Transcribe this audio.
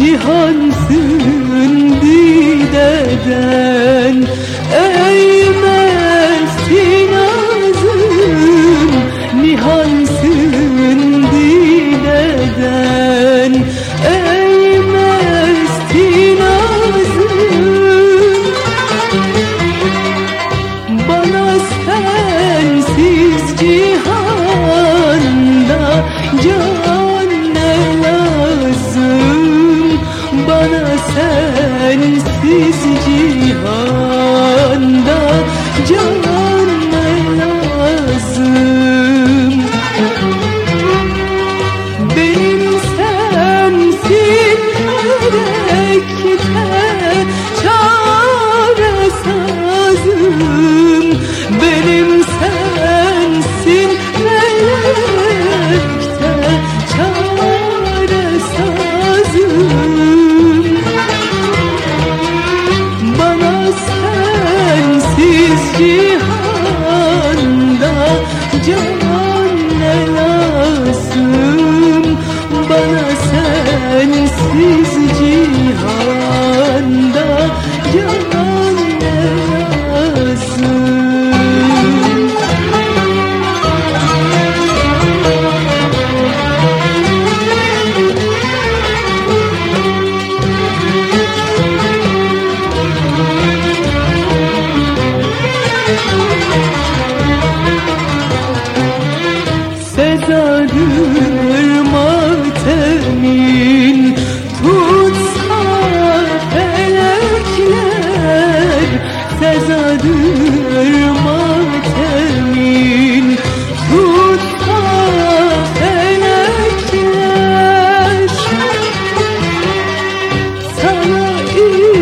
cihansın dideden Eğmezsin sensiz cihanda can e